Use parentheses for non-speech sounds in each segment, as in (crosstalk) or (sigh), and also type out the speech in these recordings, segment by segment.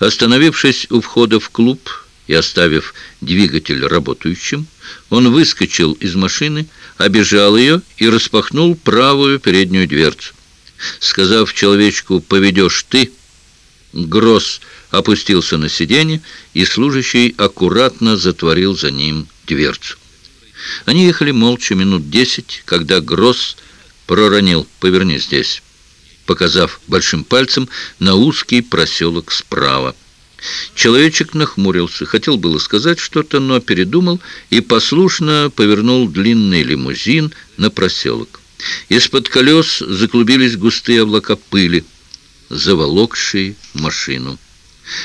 Остановившись у входа в клуб и оставив двигатель работающим, он выскочил из машины, обежал ее и распахнул правую переднюю дверцу. Сказав человечку «поведешь ты», Гросс опустился на сиденье, и служащий аккуратно затворил за ним дверцу. Они ехали молча минут десять, когда Гросс проронил «поверни здесь» показав большим пальцем на узкий проселок справа. Человечек нахмурился, хотел было сказать что-то, но передумал и послушно повернул длинный лимузин на проселок. Из-под колес заклубились густые облака пыли, заволокшие машину.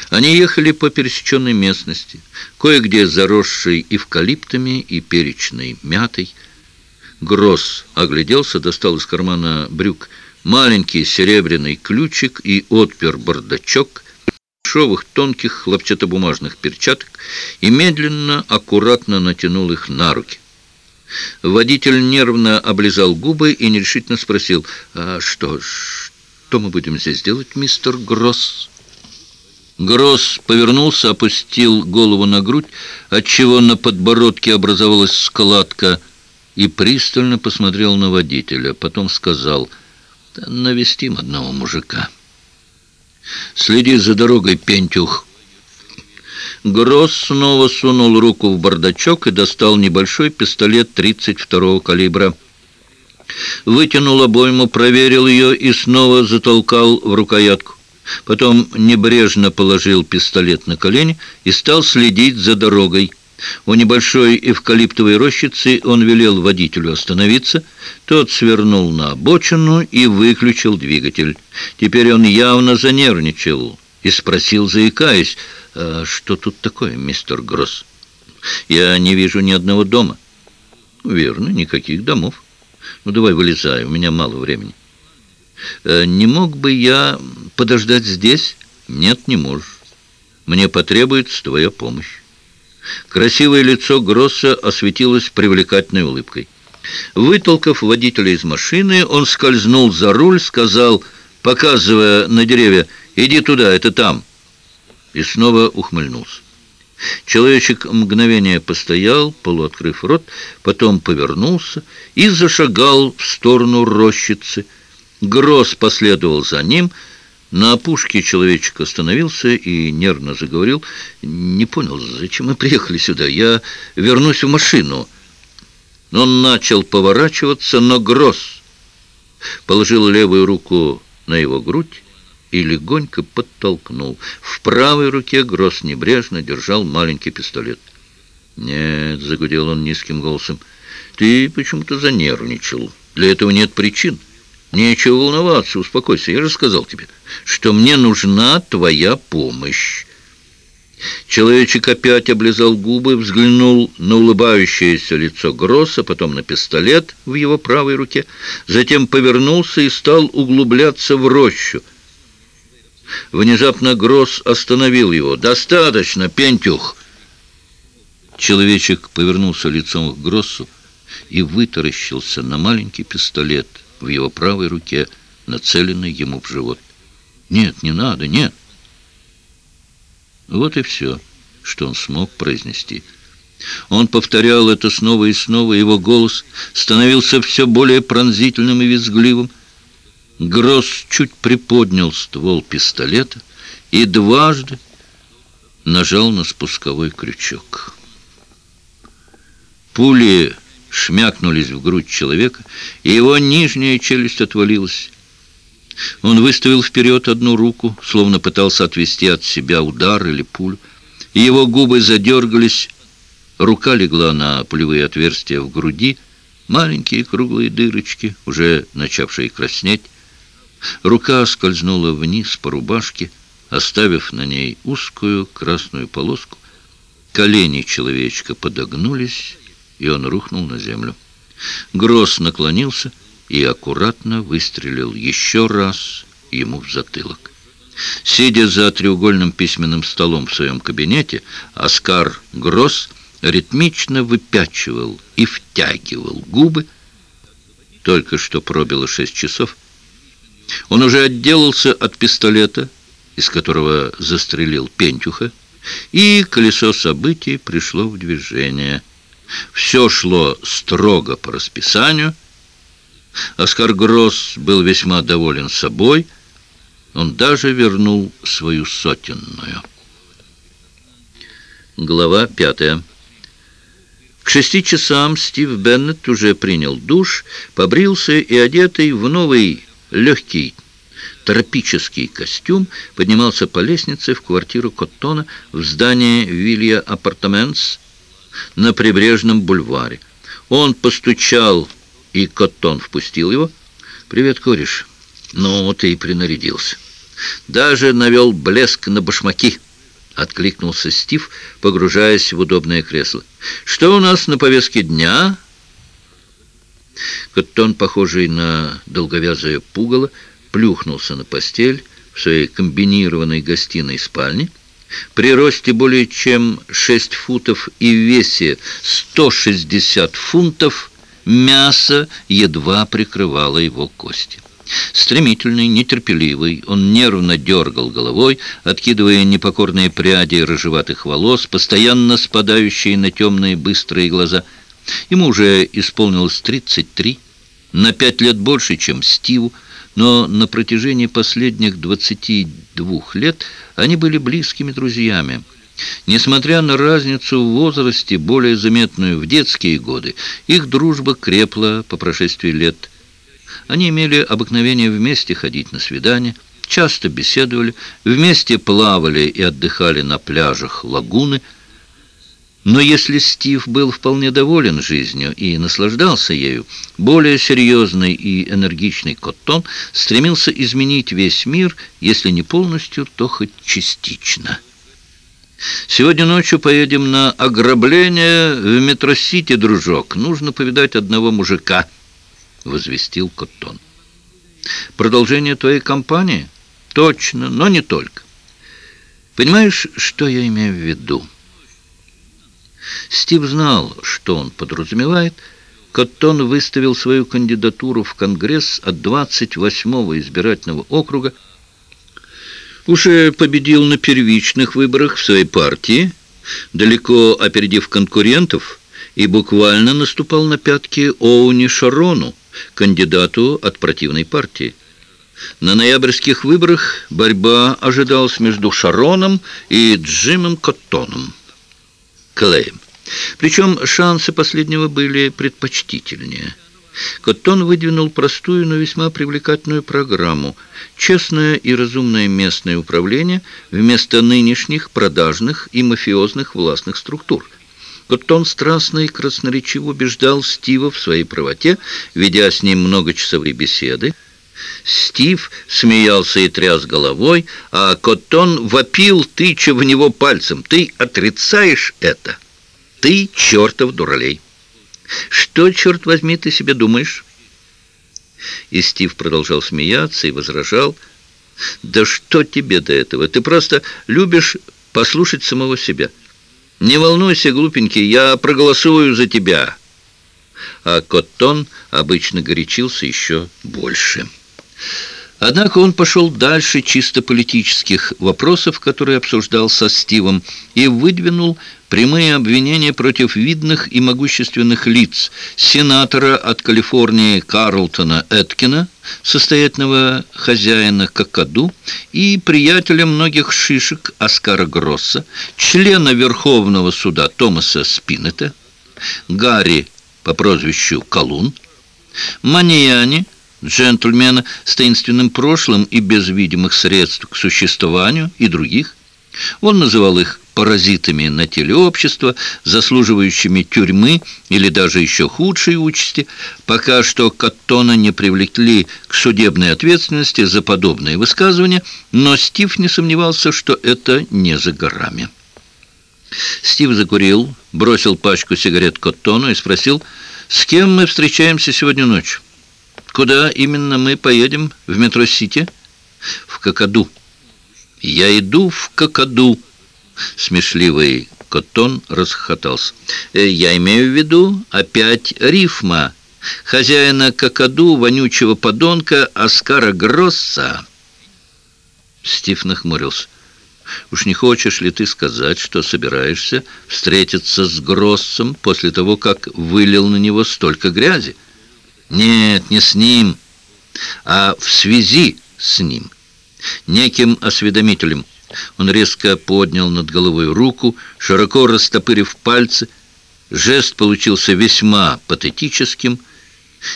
Они ехали по пересеченной местности, кое-где заросшей эвкалиптами и перечной мятой. Гросс огляделся, достал из кармана брюк маленький серебряный ключик и отпер бардачок дешевых тонких хлопчатобумажных перчаток и медленно, аккуратно натянул их на руки. Водитель нервно облизал губы и нерешительно спросил, «А что, что мы будем здесь делать, мистер Гросс?» Гросс повернулся, опустил голову на грудь, отчего на подбородке образовалась складка, и пристально посмотрел на водителя. Потом сказал — навестим одного мужика. Следи за дорогой, Пентюх. Гросс снова сунул руку в бардачок и достал небольшой пистолет 32-го калибра. Вытянул обойму, проверил ее и снова затолкал в рукоятку. Потом небрежно положил пистолет на колени и стал следить за дорогой. У небольшой эвкалиптовой рощицы он велел водителю остановиться. Тот свернул на обочину и выключил двигатель. Теперь он явно занервничал и спросил, заикаясь, «А что тут такое, мистер Гросс? Я не вижу ни одного дома». «Верно, никаких домов. Ну, давай вылезай, у меня мало времени». «Э, «Не мог бы я подождать здесь?» «Нет, не можешь. Мне потребуется твоя помощь». Красивое лицо Гросса осветилось привлекательной улыбкой. Вытолкав водителя из машины, он скользнул за руль, сказал, показывая на деревья, «Иди туда, это там», и снова ухмыльнулся. Человечек мгновение постоял, полуоткрыв рот, потом повернулся и зашагал в сторону рощицы. Гросс последовал за ним, — на опушке человечек остановился и нервно заговорил. «Не понял, зачем мы приехали сюда? Я вернусь в машину». Он начал поворачиваться, но Гросс положил левую руку на его грудь и легонько подтолкнул. В правой руке Гросс небрежно держал маленький пистолет. «Нет», — загудел он низким голосом, — «ты почему-то занервничал. Для этого нет причин». Нечего волноваться, успокойся. Я же сказал тебе, что мне нужна твоя помощь. Человечек опять облизал губы, взглянул на улыбающееся лицо Гросса, потом на пистолет в его правой руке, затем повернулся и стал углубляться в рощу. Внезапно Гросс остановил его. «Достаточно, Пентюх!» Человечек повернулся лицом к Гроссу и вытаращился на маленький пистолет — в его правой руке, нацеленный ему в живот. «Нет, не надо, нет!» Вот и все, что он смог произнести. Он повторял это снова и снова, его голос становился все более пронзительным и визгливым. Гросс чуть приподнял ствол пистолета и дважды нажал на спусковой крючок. Пули шмякнулись в грудь человека, и его нижняя челюсть отвалилась. Он выставил вперед одну руку, словно пытался отвести от себя удар или пулю, и его губы задергались, рука легла на пулевые отверстия в груди, маленькие круглые дырочки, уже начавшие краснеть. Рука скользнула вниз по рубашке, оставив на ней узкую красную полоску. Колени человечка подогнулись, и он рухнул на землю. Гросс наклонился и аккуратно выстрелил еще раз ему в затылок. Сидя за треугольным письменным столом в своем кабинете, Оскар Гросс ритмично выпячивал и втягивал губы. Только что пробило шесть часов. Он уже отделался от пистолета из которого застрелил Пентюха, и колесо событий пришло в движение. Все шло строго по расписанию. Оскар Гросс был весьма доволен собой. Он даже вернул свою сотенную. Глава пятая. К шести часам Стив Беннет уже принял душ, побрился и, одетый в новый легкий тропический костюм, поднимался по лестнице в квартиру Коттона в здании Вилья Апартаментс на прибрежном бульваре. Он постучал, и Коттон впустил его. «Привет, кореш. Ну, ты и принарядился. Даже навел блеск на башмаки». — откликнулся Стив, погружаясь в удобное кресло. «Что у нас на повестке дня?» Коттон, похожий на долговязое пугало, плюхнулся на постель в своей комбинированной гостиной спальне. При росте более чем 6 футов и весе 160 фунтов мясо едва прикрывало его кости. Стремительный, нетерпеливый, он нервно дергал головой, откидывая непокорные пряди рыжеватых волос, постоянно спадающие на темные быстрые глаза. Ему уже исполнилось 33, на пять лет больше, чем Стиву, но на протяжении последних 22 лет они были близкими друзьями. Несмотря на разницу в возрасте, более заметную в детские годы, их дружба крепла по прошествии лет – они имели обыкновение вместе ходить на свидания, часто беседовали, вместе плавали и отдыхали на пляжах лагуны. Но если Стив был вполне доволен жизнью и наслаждался ею, более серьезный и энергичный Коттон стремился изменить весь мир, если не полностью, то хоть частично. «Сегодня ночью поедем на ограбление в метро-сити, дружок. Нужно повидать одного мужика». — возвестил Коттон. «Продолжение твоей кампании? Точно, но не только. Понимаешь, что я имею в виду?» Стив знал, что он подразумевает. Коттон выставил свою кандидатуру в Конгресс от 28-го избирательного округа, уже победил на первичных выборах в своей партии, далеко опередив конкурентов, и буквально наступал на пятки Оуни Шарону, кандидату от противной партии. На ноябрьских выборах борьба ожидалась между Шароном и Джимом Коттоном, Клеем. Причем шансы последнего были предпочтительнее. Коттон выдвинул простую, но весьма привлекательную программу «Честное и разумное местное управление вместо нынешних продажных и мафиозных властных структур» Коттон страстно и красноречиво убеждал Стива в своей правоте, ведя с ним многочасовые беседы. Стив смеялся и тряс головой, а Коттон вопил, тыча в него пальцем. «Ты отрицаешь это? Ты чертов дуралей! Что, черт возьми, ты себе думаешь?» И Стив продолжал смеяться и возражал. «Да что тебе до этого? Ты просто любишь послушать самого себя». «Не волнуйся, глупенький, я проголосую за тебя». А Коттон обычно горячился еще больше. Однако он пошел дальше чисто политических вопросов, которые обсуждал со Стивом, и выдвинул прямые обвинения против видных и могущественных лиц, сенатора от Калифорнии Карлтона Эткина, состоятельного хозяина Какаду и приятеля многих шишек Оскара Гросса, члена Верховного суда Томаса Спинета, Гарри по прозвищу Колун, Маньяни, джентльмена с таинственным прошлым и без видимых средств к существованию и других. Он называл их паразитами на теле общества, заслуживающими тюрьмы или даже еще худшей участи, пока что Каттона не привлекли к судебной ответственности за подобные высказывания, но Стив не сомневался, что это не за горами. Стив закурил, бросил пачку сигарет Коттону и спросил, «С кем мы встречаемся сегодня ночью?» Куда именно мы поедем? В метро-сити? В Кокоду. Я иду в Кокоду. Смешливый Коттон расхохотался. Э, я имею в виду опять рифма. Хозяина Кокоду, вонючего подонка Оскара Гросса. Стив нахмурился. «Уж не хочешь ли ты сказать, что собираешься встретиться с Гроссом после того, как вылил на него столько грязи?» «Нет, не с ним, а в связи с ним, неким осведомителем». Он резко поднял над головой руку, широко растопырив пальцы. Жест получился весьма патетическим.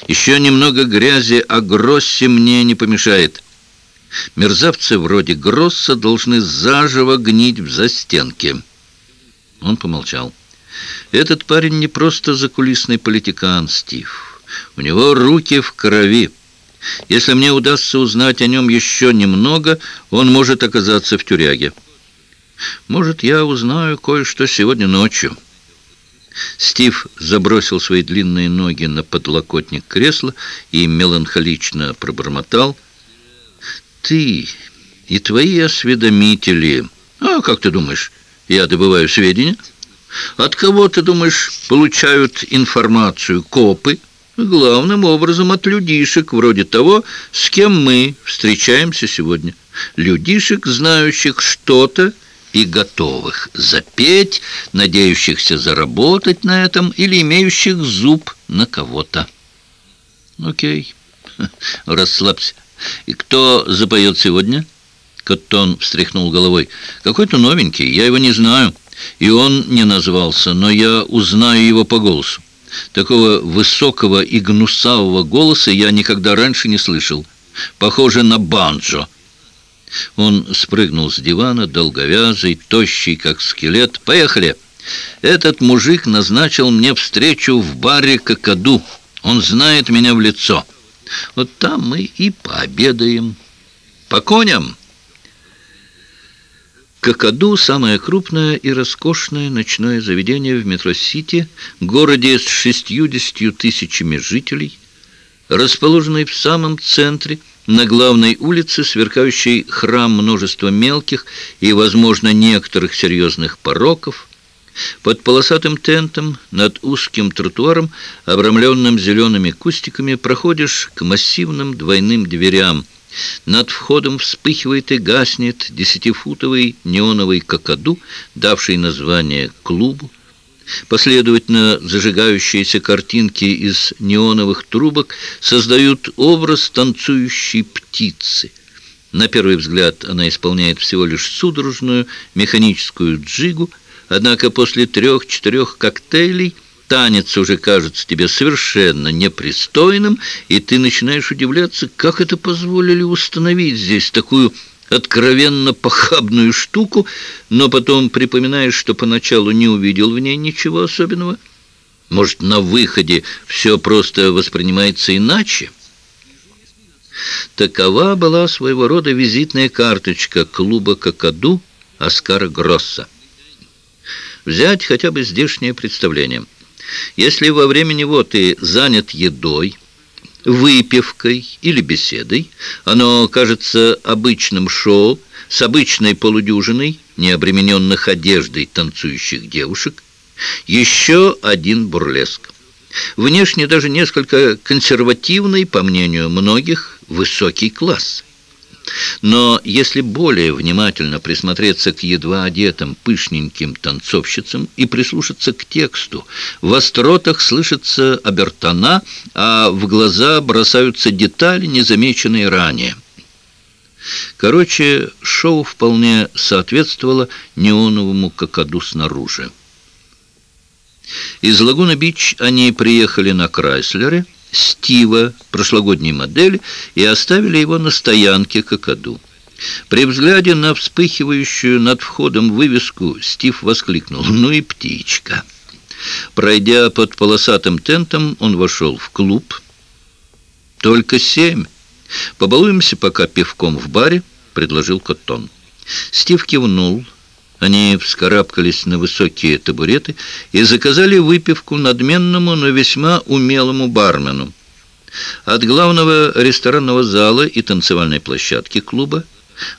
«Еще немного грязи о Гроссе мне не помешает». Мерзавцы вроде Гросса должны заживо гнить в застенке. Он помолчал. Этот парень не просто закулисный политикан, Стив. У него руки в крови. Если мне удастся узнать о нем еще немного, он может оказаться в тюряге. Может, я узнаю кое-что сегодня ночью. Стив забросил свои длинные ноги на подлокотник кресла и меланхолично пробормотал — ты и твои осведомители. А как ты думаешь, я добываю сведения? От кого, ты думаешь, получают информацию копы? Главным образом от людишек, вроде того, с кем мы встречаемся сегодня. Людишек, знающих что-то и готовых запеть, надеющихся заработать на этом или имеющих зуб на кого-то. Окей, (laughs) расслабься. «И кто запоет сегодня?» Коттон встряхнул головой. «Какой-то новенький, я его не знаю. И он не назвался, но я узнаю его по голосу. Такого высокого и гнусавого голоса я никогда раньше не слышал. Похоже на банджо». Он спрыгнул с дивана, долговязый, тощий, как скелет. «Поехали!» «Этот мужик назначил мне встречу в баре Кокоду. Он знает меня в лицо». Вот там мы и пообедаем. По коням!» Какаду – самое крупное и роскошное ночное заведение в метро-сити, городе с 60 тысячами жителей, расположенный в самом центре, на главной улице, сверкающий храм множества мелких и, возможно, некоторых серьезных пороков – под полосатым тентом над узким тротуаром, обрамленным зелеными кустиками, проходишь к массивным двойным дверям. Над входом вспыхивает и гаснет десятифутовый неоновый какаду, давший название клубу. Последовательно зажигающиеся картинки из неоновых трубок создают образ танцующей птицы. На первый взгляд она исполняет всего лишь судорожную механическую джигу, Однако после трех-четырех коктейлей танец уже кажется тебе совершенно непристойным, и ты начинаешь удивляться, как это позволили установить здесь такую откровенно похабную штуку, но потом припоминаешь, что поначалу не увидел в ней ничего особенного. Может, на выходе все просто воспринимается иначе? Такова была своего рода визитная карточка клуба «Какаду» Оскара Гросса. Взять хотя бы здешнее представление. Если во время него ты занят едой, выпивкой или беседой, оно кажется обычным шоу с обычной полудюжиной необремененных одеждой танцующих девушек, еще один бурлеск. Внешне даже несколько консервативный, по мнению многих, высокий класс – но если более внимательно присмотреться к едва одетым пышненьким танцовщицам и прислушаться к тексту, в остротах слышится обертона, а в глаза бросаются детали, незамеченные ранее. Короче, шоу вполне соответствовало неоновому какаду снаружи. Из Лагуна-Бич они приехали на Крайслере, Стива прошлогодней модели и оставили его на стоянке Кокоду. При взгляде на вспыхивающую над входом вывеску Стив воскликнул «Ну и птичка!». Пройдя под полосатым тентом, он вошел в клуб. «Только семь. Побалуемся пока пивком в баре», — предложил Коттон. Стив кивнул. Они вскарабкались на высокие табуреты и заказали выпивку надменному, но весьма умелому бармену. От главного ресторанного зала и танцевальной площадки клуба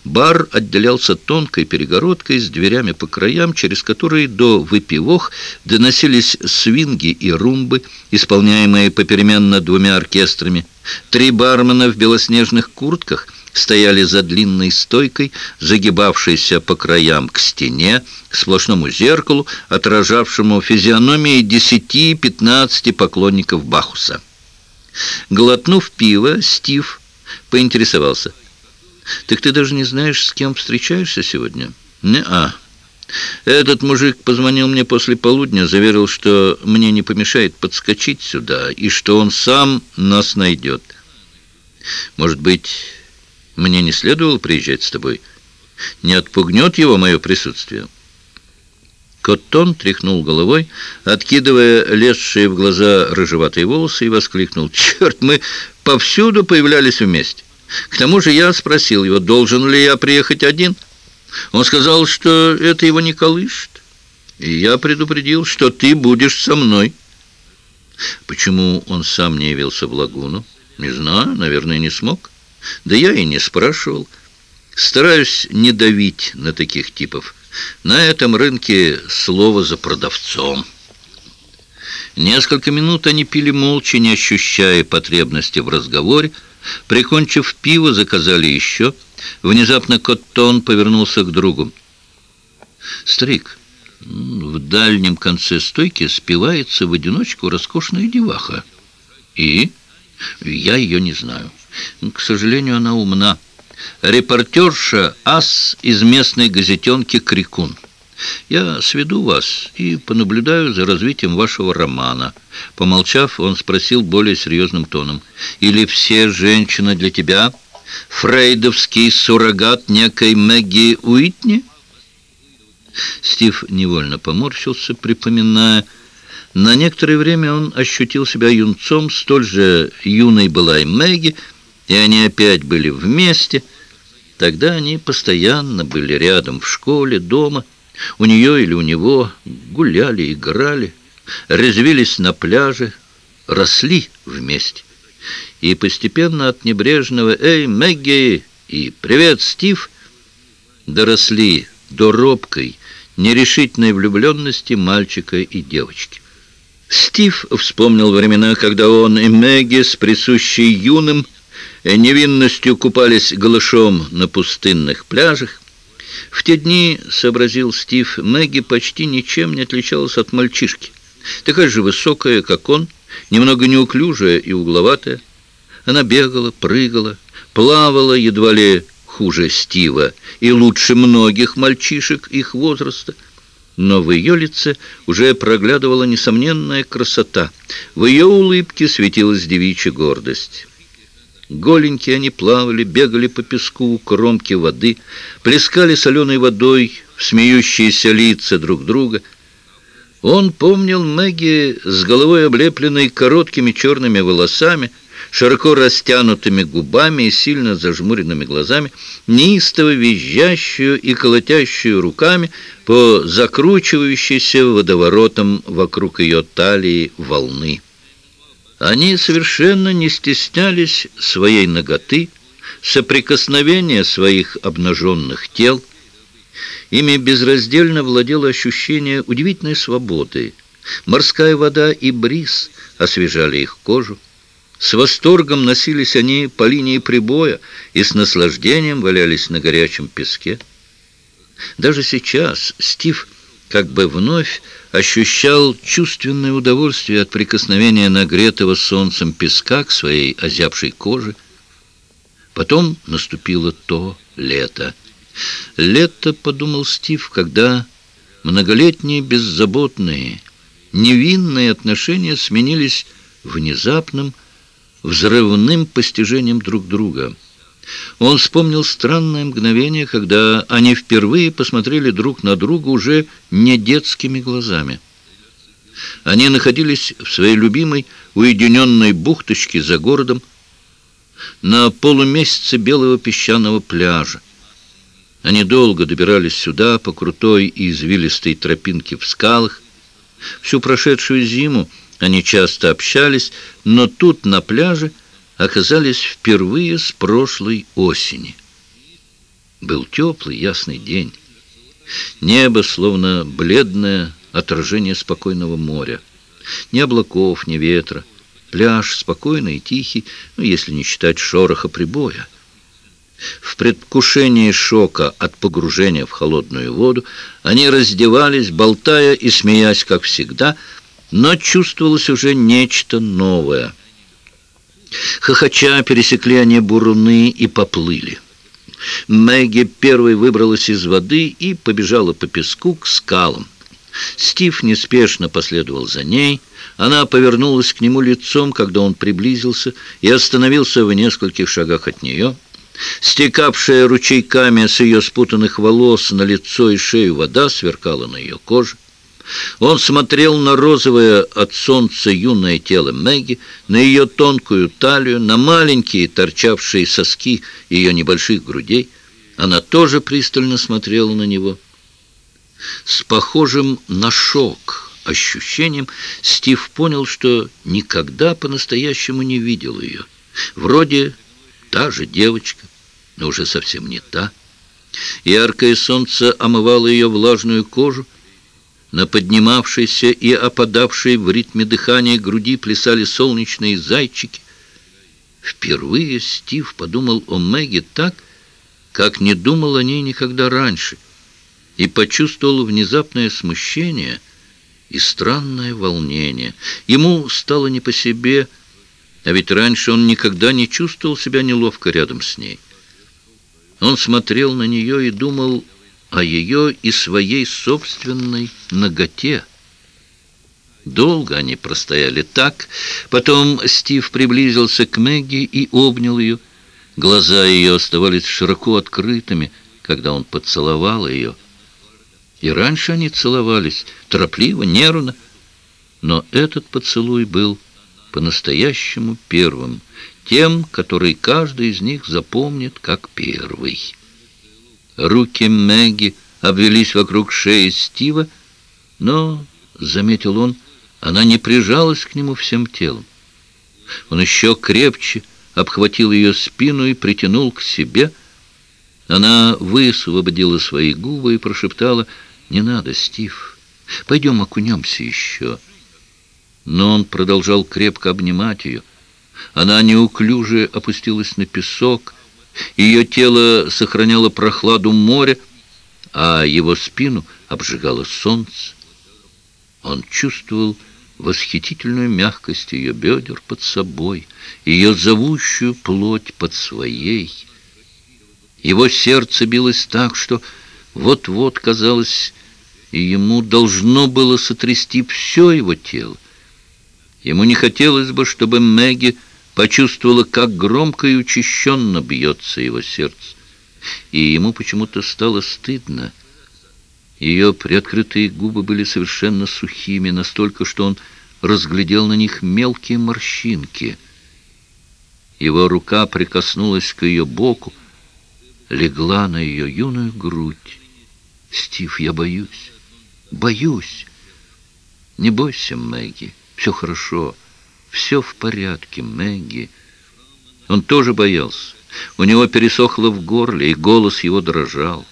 бар отделялся тонкой перегородкой с дверями по краям, через которые до выпивох доносились свинги и румбы, исполняемые попеременно двумя оркестрами. Три бармена в белоснежных куртках стояли за длинной стойкой, загибавшейся по краям к стене, к сплошному зеркалу, отражавшему физиономии десяти-пятнадцати поклонников Бахуса. Глотнув пиво, Стив поинтересовался. «Так ты даже не знаешь, с кем встречаешься сегодня?» «Не-а». Этот мужик позвонил мне после полудня, заверил, что мне не помешает подскочить сюда, и что он сам нас найдет. Может быть, мне не следовало приезжать с тобой? Не отпугнет его мое присутствие?» Коттон тряхнул головой, откидывая лезшие в глаза рыжеватые волосы, и воскликнул. «Черт, мы повсюду появлялись вместе. К тому же я спросил его, должен ли я приехать один. Он сказал, что это его не колышет. И я предупредил, что ты будешь со мной». Почему он сам не явился в лагуну? Не знаю, наверное, не смог. Да я и не спрашивал. Стараюсь не давить на таких типов. На этом рынке слово за продавцом. Несколько минут они пили молча, не ощущая потребности в разговоре. Прикончив пиво, заказали еще. Внезапно Коттон повернулся к другу. «Старик, в дальнем конце стойки спивается в одиночку роскошная деваха. И? Я ее не знаю. К сожалению, она умна. Репортерша Ас из местной газетенки «Крикун». Я сведу вас и понаблюдаю за развитием вашего романа». Помолчав, он спросил более серьезным тоном. «Или все женщины для тебя фрейдовский суррогат некой Мэгги Уитни?» Стив невольно поморщился, припоминая... На некоторое время он ощутил себя юнцом, столь же юной была и Мэгги, и они опять были вместе. Тогда они постоянно были рядом в школе, дома. У нее или у него гуляли, играли, резвились на пляже, росли вместе. И постепенно от небрежного «Эй, Мэгги!» и «Привет, Стив!» доросли до робкой, нерешительной влюбленности мальчика и девочки. Стив вспомнил времена, когда он и Мэгги с присущей юным невинностью купались голышом на пустынных пляжах. В те дни, сообразил Стив, Мэгги почти ничем не отличалась от мальчишки. Такая же высокая, как он, немного неуклюжая и угловатая. Она бегала, прыгала, плавала едва ли хуже Стива и лучше многих мальчишек их возраста. Но в ее лице уже проглядывала несомненная красота. В ее улыбке светилась девичья гордость. Голенькие они плавали, бегали по песку у кромки воды, плескали соленой водой в смеющиеся лица друг друга. Он помнил Мэгги с головой облепленной короткими черными волосами, широко растянутыми губами и сильно зажмуренными глазами, неистово визжащую и колотящую руками по закручивающейся водоворотам вокруг ее талии волны. Они совершенно не стеснялись своей ноготы, соприкосновения своих обнаженных тел. Ими безраздельно владело ощущение удивительной свободы. Морская вода и бриз освежали их кожу. С восторгом носились они по линии прибоя и с наслаждением валялись на горячем песке. Даже сейчас Стив как бы вновь ощущал чувственное удовольствие от прикосновения нагретого солнцем песка к своей озябшей коже. Потом наступило то лето. Лето, подумал Стив, когда многолетние беззаботные, невинные отношения сменились внезапным, взрывным постижением друг друга — он вспомнил странное мгновение, когда они впервые посмотрели друг на друга уже не детскими глазами. Они находились в своей любимой уединенной бухточке за городом на полумесяце белого песчаного пляжа. Они долго добирались сюда по крутой и извилистой тропинке в скалах. Всю прошедшую зиму они часто общались, но тут, на пляже, оказались впервые с прошлой осени. Был теплый, ясный день. Небо, словно бледное отражение спокойного моря. Ни облаков, ни ветра. Пляж спокойный и тихий, ну, если не считать шороха прибоя. В предвкушении шока от погружения в холодную воду они раздевались, болтая и смеясь, как всегда, но чувствовалось уже нечто новое. Хохоча пересекли они буруны и поплыли. Мэгги первой выбралась из воды и побежала по песку к скалам. Стив неспешно последовал за ней. Она повернулась к нему лицом, когда он приблизился, и остановился в нескольких шагах от нее. Стекавшая ручейками с ее спутанных волос на лицо и шею вода сверкала на ее коже. Он смотрел на розовое от солнца юное тело Мэгги, на ее тонкую талию, на маленькие торчавшие соски ее небольших грудей. Она тоже пристально смотрела на него. С похожим на шок ощущением Стив понял, что никогда по-настоящему не видел ее. Вроде та же девочка, но уже совсем не та. Яркое солнце омывало ее влажную кожу. На поднимавшейся и опадавшей в ритме дыхания груди плясали солнечные зайчики. Впервые Стив подумал о Мэгги так, как не думал о ней никогда раньше, и почувствовал внезапное смущение и странное волнение. Ему стало не по себе, а ведь раньше он никогда не чувствовал себя неловко рядом с ней. Он смотрел на нее и думал о ее и своей собственной ноготе. Долго они простояли так. Потом Стив приблизился к Мэгги и обнял ее. Глаза ее оставались широко открытыми, когда он поцеловал ее. И раньше они целовались, торопливо, нервно. Но этот поцелуй был по-настоящему первым, тем, который каждый из них запомнит как первый. Руки Мэгги обвелись вокруг шеи Стива, но, заметил он, она не прижалась к нему всем телом. Он еще крепче обхватил ее спину и притянул к себе. Она высвободила свои губы и прошептала, «Не надо, Стив, пойдем окунемся еще». Но он продолжал крепко обнимать ее. Она неуклюже опустилась на песок, ее тело сохраняло прохладу моря, а его спину обжигало солнце. Он чувствовал восхитительную мягкость ее бедер под собой, ее зовущую плоть под своей. Его сердце билось так, что вот-вот, казалось, ему должно было сотрясти все его тело. Ему не хотелось бы, чтобы Мэгги почувствовала, как громко и учащенно бьется его сердце. И ему почему-то стало стыдно. Ее приоткрытые губы были совершенно сухими, настолько, что он разглядел на них мелкие морщинки. Его рука прикоснулась к ее боку, легла на ее юную грудь. «Стив, я боюсь, боюсь!» «Не бойся, Мэгги, все хорошо». «Все в порядке, Мэгги». Он тоже боялся. У него пересохло в горле, и голос его дрожал.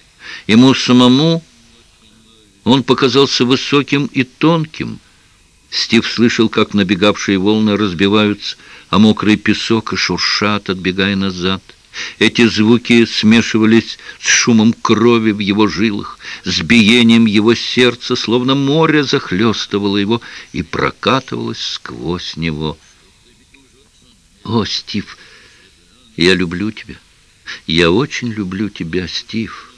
Ему самому он показался высоким и тонким. Стив слышал, как набегавшие волны разбиваются, а мокрый песок и шуршат, отбегая назад. Эти звуки смешивались с шумом крови в его жилах, с биением его сердца, словно море захлестывало его и прокатывалось сквозь него. «О, Стив, я люблю тебя. Я очень люблю тебя, Стив.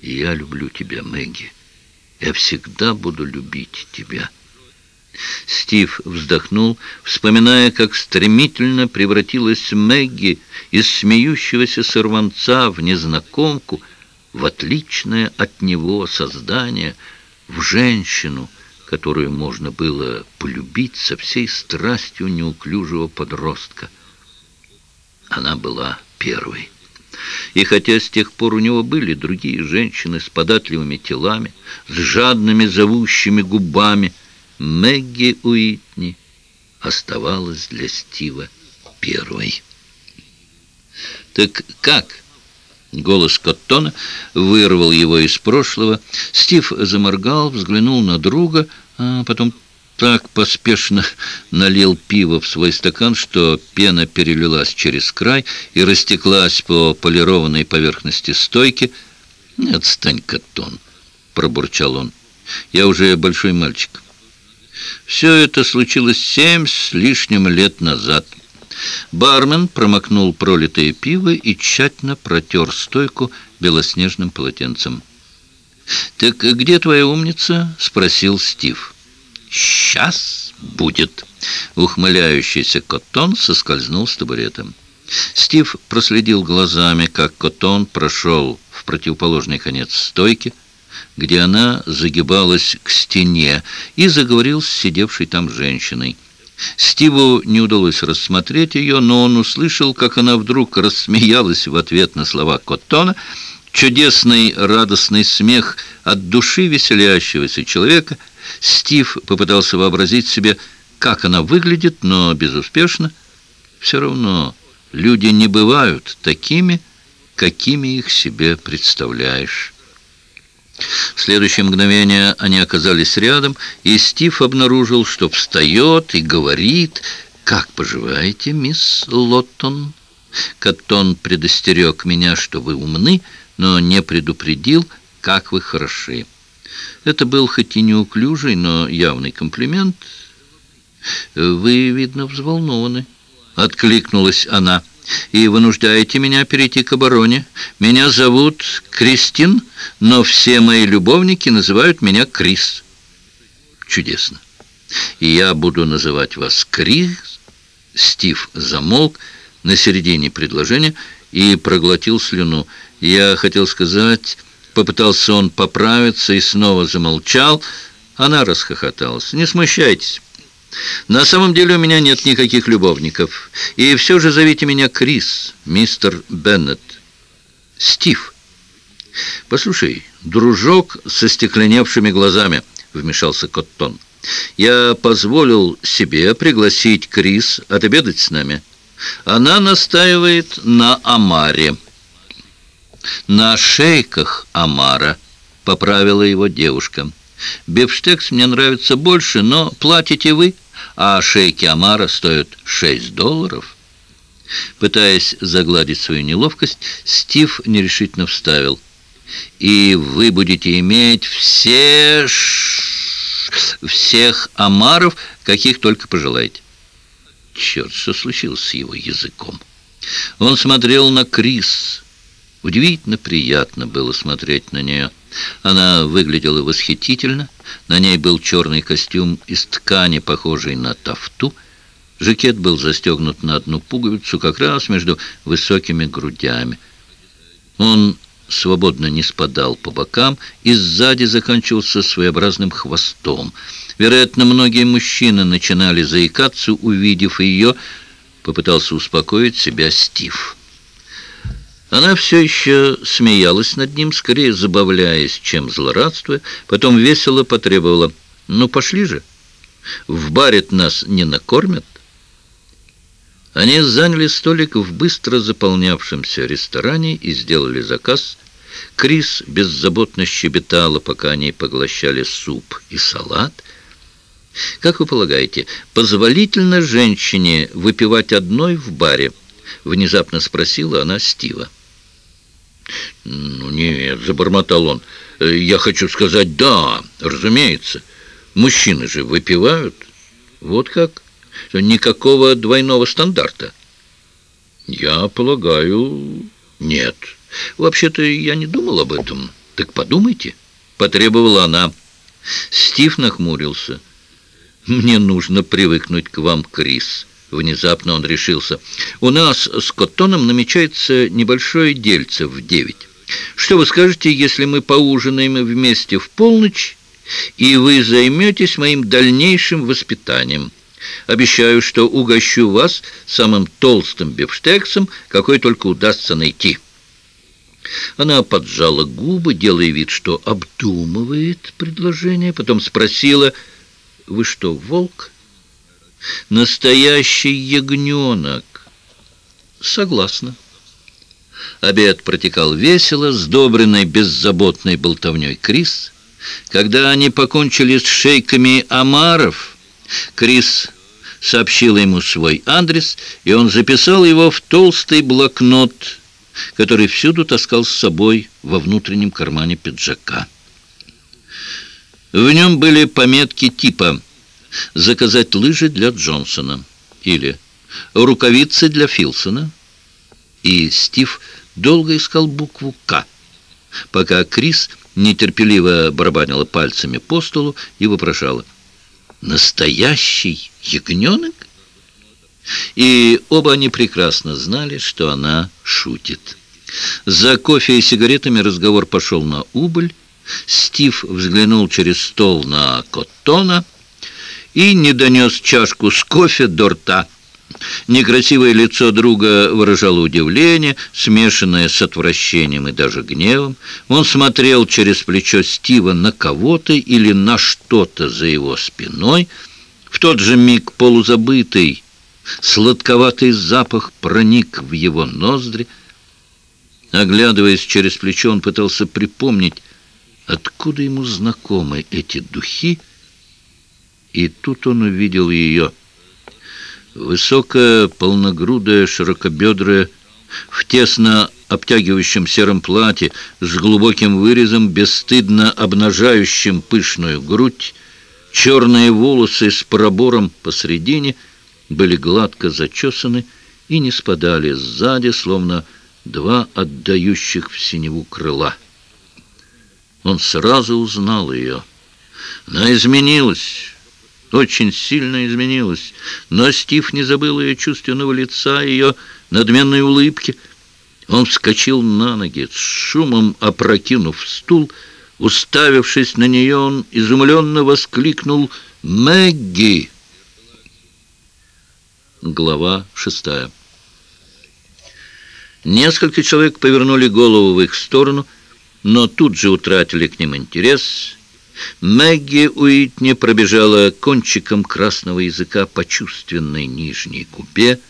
Я люблю тебя, Мэгги. Я всегда буду любить тебя». Стив вздохнул, вспоминая, как стремительно превратилась Мэгги из смеющегося сорванца в незнакомку, в отличное от него создание, в женщину, которую можно было полюбить со всей страстью неуклюжего подростка. Она была первой. И хотя с тех пор у него были другие женщины с податливыми телами, с жадными зовущими губами, Мэгги Уитни оставалась для Стива первой. «Так как?» Голос Коттона вырвал его из прошлого. Стив заморгал, взглянул на друга, а потом так поспешно налил пиво в свой стакан, что пена перелилась через край и растеклась по полированной поверхности стойки. «Не отстань, Каттон», — пробурчал он. «Я уже большой мальчик». Все это случилось семь с лишним лет назад. Бармен промокнул пролитое пиво и тщательно протер стойку белоснежным полотенцем. «Так где твоя умница?» — спросил Стив. «Сейчас будет!» Ухмыляющийся Коттон соскользнул с табуретом. Стив проследил глазами, как Коттон прошел в противоположный конец стойки, где она загибалась к стене, и заговорил с сидевшей там женщиной. Стиву не удалось рассмотреть ее, но он услышал, как она вдруг рассмеялась в ответ на слова Коттона, чудесный радостный смех от души веселящегося человека — Стив попытался вообразить себе, как она выглядит, но безуспешно. Все равно люди не бывают такими, какими их себе представляешь. В следующее мгновение они оказались рядом, и Стив обнаружил, что встает и говорит «Как поживаете, мисс Лоттон?» Каттон предостерег меня, что вы умны, но не предупредил, как вы хороши. Это был хоть и неуклюжий, но явный комплимент. «Вы, видно, взволнованы», — откликнулась она, — «и вынуждаете меня перейти к обороне. Меня зовут Кристин, но все мои любовники называют меня Крис». «Чудесно. И я буду называть вас Крис». Стив замолк на середине предложения и проглотил слюну. «Я хотел сказать...» Попытался он поправиться и снова замолчал. Она расхохоталась. «Не смущайтесь. На самом деле у меня нет никаких любовников. И все же зовите меня Крис, мистер Беннет. Стив». «Послушай, дружок со стекленевшими глазами», — вмешался Коттон. «Я позволил себе пригласить Крис отобедать с нами. Она настаивает на Амаре» на шейках Амара», — поправила его девушка. «Бифштекс мне нравится больше, но платите вы, а шейки Амара стоят 6 долларов». Пытаясь загладить свою неловкость, Стив нерешительно вставил. «И вы будете иметь все... всех Амаров, каких только пожелаете». Черт, что случилось с его языком? Он смотрел на Крис, Удивительно приятно было смотреть на нее. Она выглядела восхитительно. На ней был черный костюм из ткани, похожий на тафту. Жакет был застегнут на одну пуговицу, как раз между высокими грудями. Он свободно не спадал по бокам и сзади заканчивался своеобразным хвостом. Вероятно, многие мужчины начинали заикаться, увидев ее, попытался успокоить себя Стив. Она все еще смеялась над ним, скорее забавляясь, чем злорадствуя, потом весело потребовала «Ну, пошли же! В баре нас не накормят!» Они заняли столик в быстро заполнявшемся ресторане и сделали заказ. Крис беззаботно щебетала, пока они поглощали суп и салат. «Как вы полагаете, позволительно женщине выпивать одной в баре?» — внезапно спросила она Стива. «Ну нет», — забормотал он, — «я хочу сказать, да, разумеется. Мужчины же выпивают. Вот как? Никакого двойного стандарта». «Я полагаю, нет. Вообще-то я не думал об этом. Так подумайте», — потребовала она. Стив нахмурился. «Мне нужно привыкнуть к вам, Крис». Внезапно он решился. «У нас с Коттоном намечается небольшое дельце в девять. Что вы скажете, если мы поужинаем вместе в полночь, и вы займетесь моим дальнейшим воспитанием? Обещаю, что угощу вас самым толстым бифштексом, какой только удастся найти». Она поджала губы, делая вид, что обдумывает предложение, потом спросила, «Вы что, волк?» «Настоящий ягненок». «Согласна». Обед протекал весело, сдобренный беззаботной болтовней Крис. Когда они покончили с шейками омаров, Крис сообщила ему свой адрес, и он записал его в толстый блокнот, который всюду таскал с собой во внутреннем кармане пиджака. В нем были пометки типа «Заказать лыжи для Джонсона» или «Рукавицы для Филсона». И Стив долго искал букву «К», пока Крис нетерпеливо барабанила пальцами по столу и вопрошала «Настоящий ягненок?» И оба они прекрасно знали, что она шутит. За кофе и сигаретами разговор пошел на убыль. Стив взглянул через стол на Коттона и не донес чашку с кофе до рта. Некрасивое лицо друга выражало удивление, смешанное с отвращением и даже гневом. Он смотрел через плечо Стива на кого-то или на что-то за его спиной. В тот же миг полузабытый, сладковатый запах проник в его ноздри. Оглядываясь через плечо, он пытался припомнить, откуда ему знакомы эти духи, и тут он увидел ее — Высокая, полногрудая, широкобедрая, в тесно обтягивающем сером платье с глубоким вырезом, бесстыдно обнажающим пышную грудь, черные волосы с пробором посредине были гладко зачесаны и не спадали сзади, словно два отдающих в синеву крыла. Он сразу узнал ее. Она изменилась очень сильно изменилась. Но Стив не забыл ее чувственного лица, ее надменной улыбки. Он вскочил на ноги, с шумом опрокинув стул. Уставившись на нее, он изумленно воскликнул «Мэгги!». Глава шестая. Несколько человек повернули голову в их сторону, но тут же утратили к ним интерес Мэгги Уитни пробежала кончиком красного языка по чувственной нижней губе.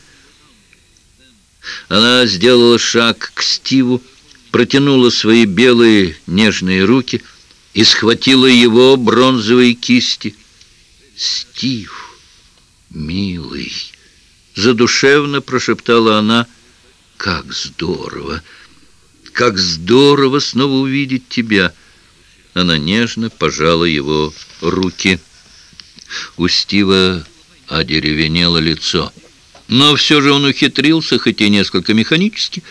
Она сделала шаг к Стиву, протянула свои белые нежные руки и схватила его бронзовые кисти. «Стив, милый!» — задушевно прошептала она. «Как здорово! Как здорово снова увидеть тебя!» Она нежно пожала его руки. У Стива одеревенело лицо. Но все же он ухитрился, хоть и несколько механически,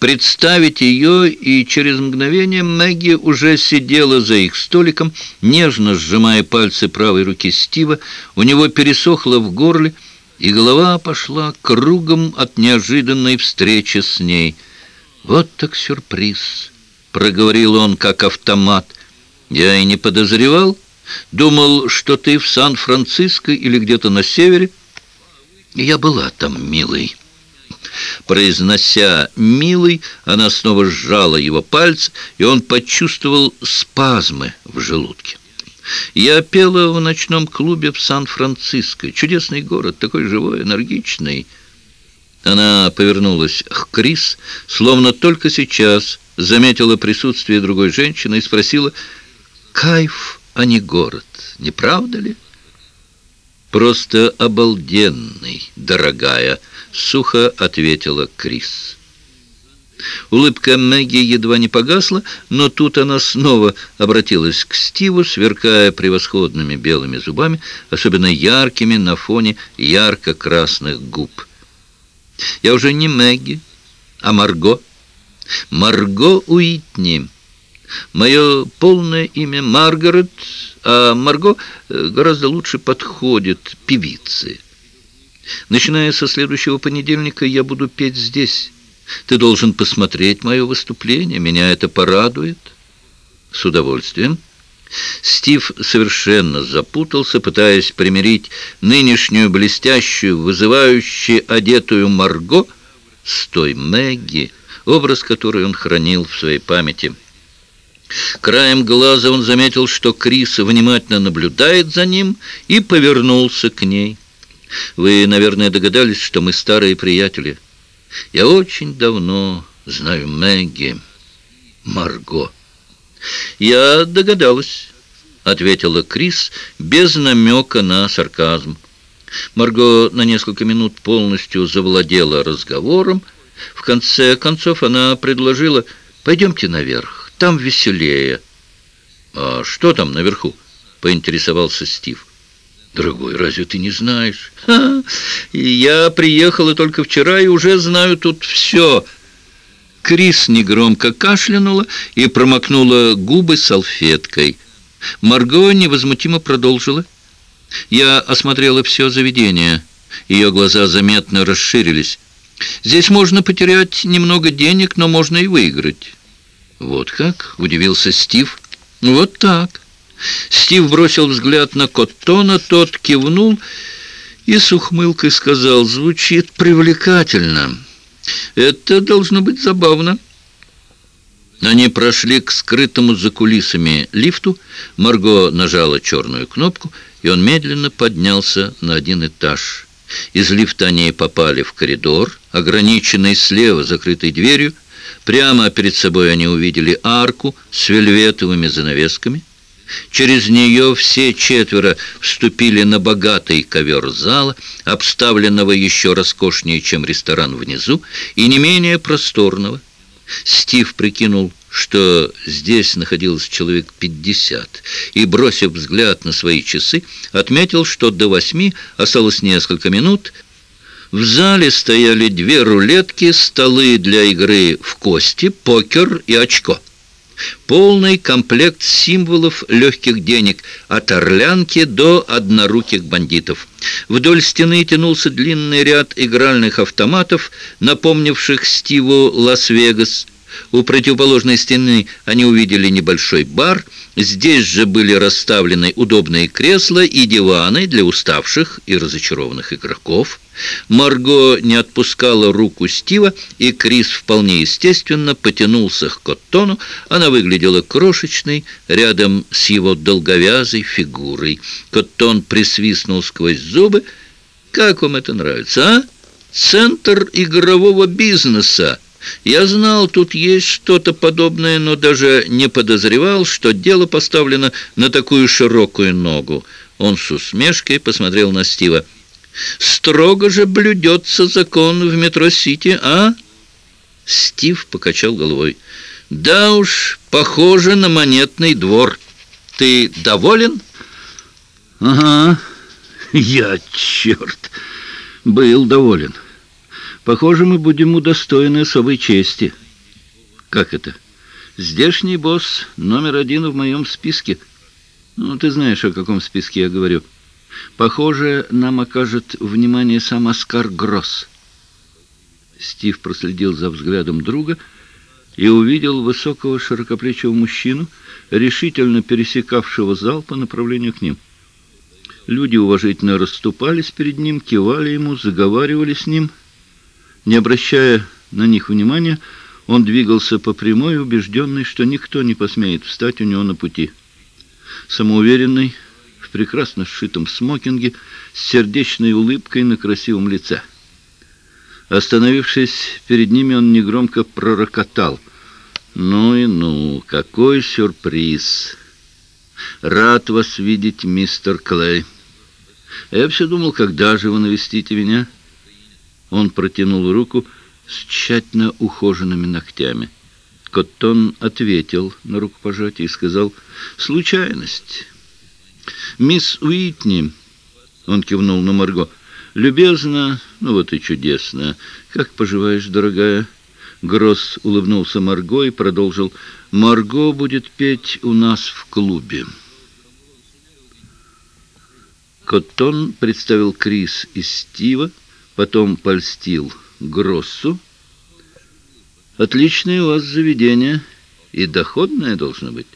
представить ее, и через мгновение Мэгги уже сидела за их столиком, нежно сжимая пальцы правой руки Стива. У него пересохло в горле, и голова пошла кругом от неожиданной встречи с ней. «Вот так сюрприз!» — проговорил он, как автомат. Я и не подозревал. Думал, что ты в Сан-Франциско или где-то на севере. Я была там, милый. Произнося «милый», она снова сжала его пальцы, и он почувствовал спазмы в желудке. Я пела в ночном клубе в Сан-Франциско. Чудесный город, такой живой, энергичный. Она повернулась к Крис, словно только сейчас заметила присутствие другой женщины и спросила, Кайф, а не город, не правда ли? Просто обалденный, дорогая, сухо ответила Крис. Улыбка Мэгги едва не погасла, но тут она снова обратилась к Стиву, сверкая превосходными белыми зубами, особенно яркими на фоне ярко-красных губ. «Я уже не Мэгги, а Марго. Марго Уитни». Мое полное имя Маргарет, а Марго э, гораздо лучше подходит певице. Начиная со следующего понедельника я буду петь здесь. Ты должен посмотреть мое выступление, меня это порадует. С удовольствием. Стив совершенно запутался, пытаясь примирить нынешнюю блестящую, вызывающую одетую Марго с той Мэгги, образ которой он хранил в своей памяти. Краем глаза он заметил, что Крис внимательно наблюдает за ним и повернулся к ней. «Вы, наверное, догадались, что мы старые приятели. Я очень давно знаю Мэгги, Марго». «Я догадалась». ответила Крис без намека на сарказм. Марго на несколько минут полностью завладела разговором. В конце концов она предложила «Пойдемте наверх, там веселее». «А что там наверху?» — поинтересовался Стив. «Дорогой, разве ты не знаешь?» Ха, «Я приехала только вчера и уже знаю тут все». Крис негромко кашлянула и промокнула губы салфеткой. Марго невозмутимо продолжила. «Я осмотрела все заведение». Ее глаза заметно расширились. «Здесь можно потерять немного денег, но можно и выиграть». «Вот как?» — удивился Стив. «Вот так». Стив бросил взгляд на Коттона, тот кивнул и с ухмылкой сказал, «Звучит привлекательно. Это должно быть забавно». Они прошли к скрытому за кулисами лифту. Марго нажала черную кнопку, и он медленно поднялся на один этаж. Из лифта они попали в коридор, ограниченный слева закрытой дверью. Прямо перед собой они увидели арку с вельветовыми занавесками. Через нее все четверо вступили на богатый ковер зала, обставленного еще роскошнее, чем ресторан внизу, и не менее просторного. Стив прикинул, что здесь находилось человек пятьдесят, и, бросив взгляд на свои часы, отметил, что до восьми осталось несколько минут. В зале стояли две рулетки, столы для игры в кости, покер и очко. Полный комплект символов легких денег от орлянки до одноруких бандитов. Вдоль стены тянулся длинный ряд игральных автоматов, напомнивших Стиву Лас-Вегас. У противоположной стены они увидели небольшой бар. Здесь же были расставлены удобные кресла и диваны для уставших и разочарованных игроков. Марго не отпускала руку Стива, и Крис вполне естественно потянулся к Коттону. Она выглядела крошечной рядом с его долговязой фигурой. Коттон присвистнул сквозь зубы. «Как вам это нравится, а? Центр игрового бизнеса!» Я знал, тут есть что-то подобное, но даже не подозревал, что дело поставлено на такую широкую ногу. Он с усмешкой посмотрел на Стива. «Строго же блюдется закон в метро-сити, а?» Стив покачал головой. «Да уж, похоже на монетный двор. Ты доволен?» «Ага, (laughs) я, черт, был доволен». Похоже, мы будем удостоены особой чести. Как это? Здешний босс номер один в моем списке. Ну, ты знаешь, о каком списке я говорю. Похоже, нам окажет внимание сам Оскар Гросс. Стив проследил за взглядом друга и увидел высокого широкоплечего мужчину, решительно пересекавшего зал по направлению к ним. Люди уважительно расступались перед ним, кивали ему, заговаривали с ним — не обращая на них внимания, он двигался по прямой, убежденный, что никто не посмеет встать у него на пути. Самоуверенный, в прекрасно сшитом смокинге, с сердечной улыбкой на красивом лице. Остановившись перед ними, он негромко пророкотал. «Ну и ну, какой сюрприз! Рад вас видеть, мистер Клей. Я все думал, когда же вы навестите меня?» Он протянул руку с тщательно ухоженными ногтями. Коттон ответил на рукопожатие и сказал «Случайность». «Мисс Уитни», — он кивнул на Марго, — «любезно, ну вот и чудесно. Как поживаешь, дорогая?» Гросс улыбнулся Марго и продолжил «Марго будет петь у нас в клубе». Коттон представил Крис и Стива, потом польстил Гроссу. «Отличное у вас заведение, и доходное должно быть».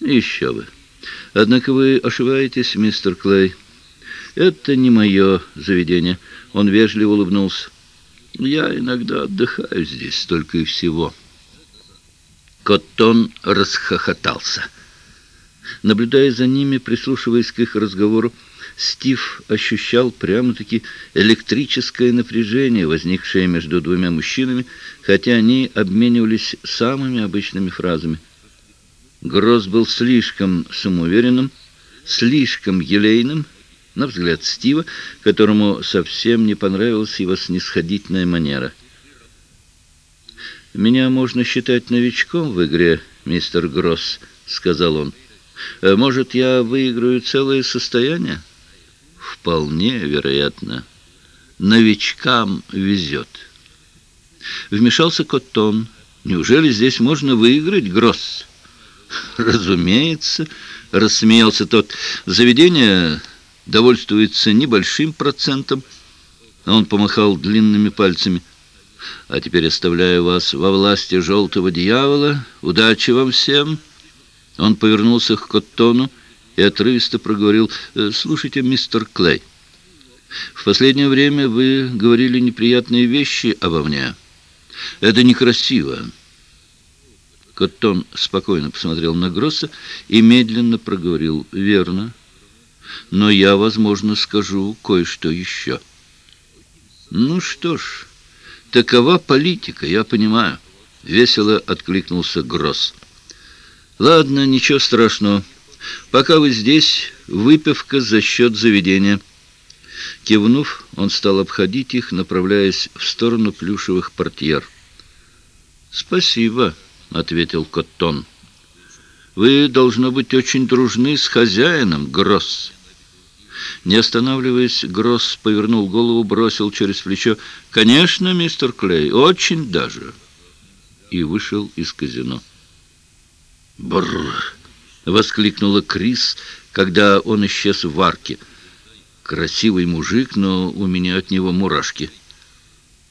«Еще бы. Однако вы ошибаетесь, мистер Клей. Это не мое заведение». Он вежливо улыбнулся. «Я иногда отдыхаю здесь, только и всего». Коттон расхохотался. Наблюдая за ними, прислушиваясь к их разговору, Стив ощущал прямо-таки электрическое напряжение, возникшее между двумя мужчинами, хотя они обменивались самыми обычными фразами. Гросс был слишком самоуверенным, слишком елейным, на взгляд Стива, которому совсем не понравилась его снисходительная манера. «Меня можно считать новичком в игре, мистер Гросс», — сказал он. «Э, «Может, я выиграю целое состояние?» «Вполне вероятно. Новичкам везет». Вмешался Коттон. «Неужели здесь можно выиграть, Гросс?» «Разумеется», — рассмеялся тот. «Заведение довольствуется небольшим процентом». Он помахал длинными пальцами. «А теперь оставляю вас во власти желтого дьявола. Удачи вам всем!» Он повернулся к Коттону и отрывисто проговорил. «Э, «Слушайте, мистер Клей, в последнее время вы говорили неприятные вещи обо мне. Это некрасиво». Коттон спокойно посмотрел на Гросса и медленно проговорил. «Верно. Но я, возможно, скажу кое-что еще». «Ну что ж, такова политика, я понимаю», — весело откликнулся Гросс. «Ладно, ничего страшного. Пока вы здесь, выпивка за счет заведения». Кивнув, он стал обходить их, направляясь в сторону плюшевых портьер. «Спасибо», — ответил Коттон. «Вы, должно быть, очень дружны с хозяином, Гросс». Не останавливаясь, Гросс повернул голову, бросил через плечо. «Конечно, мистер Клей, очень даже». И вышел из казино. «Бррр!» — воскликнула Крис, когда он исчез в арке. «Красивый мужик, но у меня от него мурашки».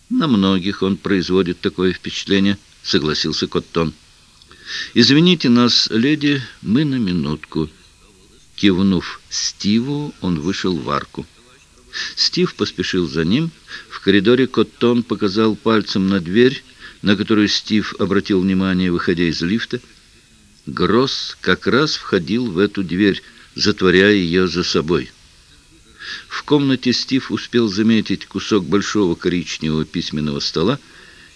«На многих он производит такое впечатление», — согласился Коттон. «Извините нас, леди, мы на минутку». Кивнув Стиву, он вышел в арку. Стив поспешил за ним. В коридоре Коттон показал пальцем на дверь, на которую Стив обратил внимание, выходя из лифта. Гросс как раз входил в эту дверь, затворяя ее за собой. В комнате Стив успел заметить кусок большого коричневого письменного стола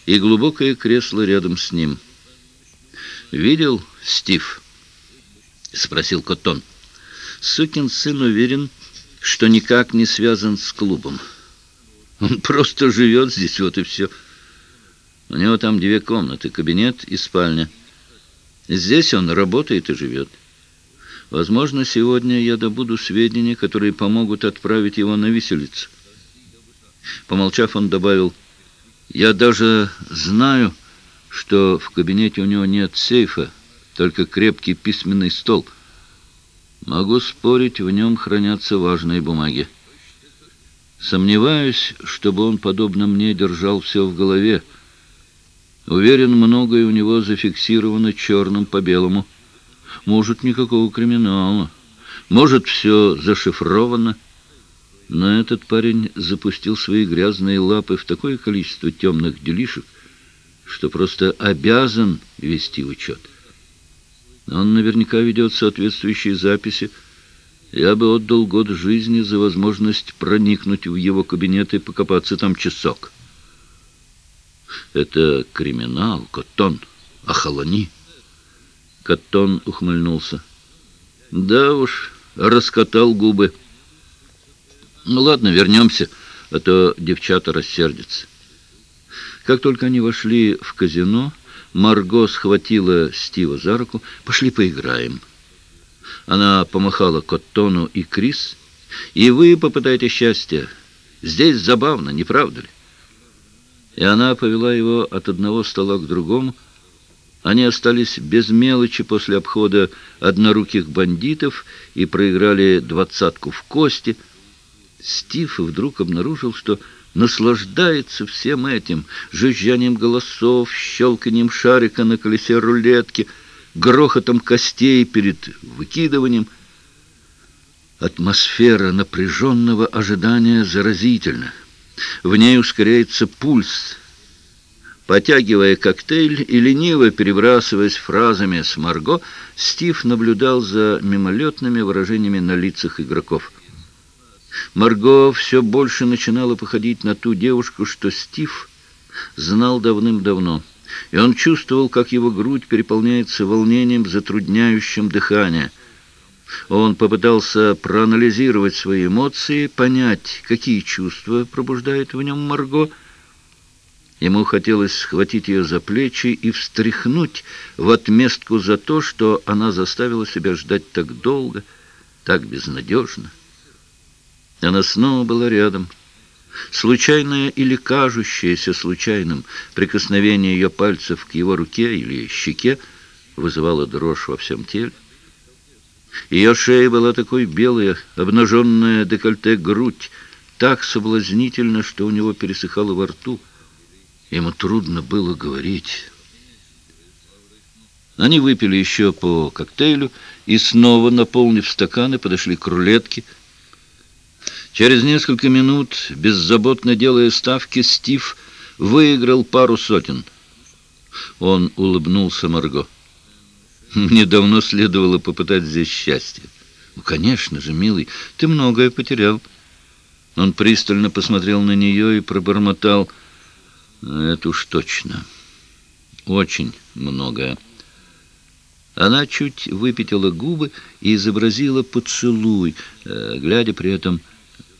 и глубокое кресло рядом с ним. «Видел, Стив?» — спросил Коттон. Сукин сын уверен, что никак не связан с клубом. Он просто живет здесь, вот и все. У него там две комнаты, кабинет и спальня. Здесь он работает и живет. Возможно, сегодня я добуду сведения, которые помогут отправить его на виселицу. Помолчав, он добавил, «Я даже знаю, что в кабинете у него нет сейфа, только крепкий письменный стол». Могу спорить, в нем хранятся важные бумаги. Сомневаюсь, чтобы он, подобно мне, держал все в голове. Уверен, многое у него зафиксировано черным по белому. Может, никакого криминала. Может, все зашифровано. Но этот парень запустил свои грязные лапы в такое количество темных делишек, что просто обязан вести учет. Он наверняка ведет соответствующие записи. Я бы отдал год жизни за возможность проникнуть в его кабинет и покопаться там часок. Это криминал, Коттон. Охолони. Коттон ухмыльнулся. Да уж, раскатал губы. Ну ладно, вернемся, а то девчата рассердятся. Как только они вошли в казино, Марго схватила Стива за руку. «Пошли поиграем». Она помахала Коттону и Крис. «И вы попытайте счастье. Здесь забавно, не правда ли?» И она повела его от одного стола к другому. Они остались без мелочи после обхода одноруких бандитов и проиграли двадцатку в кости. Стив вдруг обнаружил, что наслаждается всем этим, жужжанием голосов, щелканием шарика на колесе рулетки, грохотом костей перед выкидыванием. Атмосфера напряженного ожидания заразительна. В ней ускоряется пульс. Потягивая коктейль и лениво перебрасываясь фразами с Марго, Стив наблюдал за мимолетными выражениями на лицах игроков. Марго все больше начинала походить на ту девушку, что Стив знал давным-давно. и он чувствовал, как его грудь переполняется волнением, затрудняющим дыхание. Он попытался проанализировать свои эмоции, понять, какие чувства пробуждает в нем Марго. Ему хотелось схватить ее за плечи и встряхнуть в отместку за то, что она заставила себя ждать так долго, так безнадежно. Она снова была рядом — Случайное или кажущееся случайным прикосновение ее пальцев к его руке или щеке вызывало дрожь во всем теле. Ее шея была такой белая, обнаженная декольте грудь, так соблазнительно, что у него пересыхало во рту. Ему трудно было говорить. Они выпили еще по коктейлю и снова, наполнив стаканы, подошли к рулетке — Через несколько минут, беззаботно делая ставки, Стив выиграл пару сотен. Он улыбнулся Марго. «Мне давно следовало попытать здесь счастье». «Ну, конечно же, милый, ты многое потерял». Он пристально посмотрел на нее и пробормотал. «Это уж точно. Очень многое». Она чуть выпятила губы и изобразила поцелуй, э, глядя при этом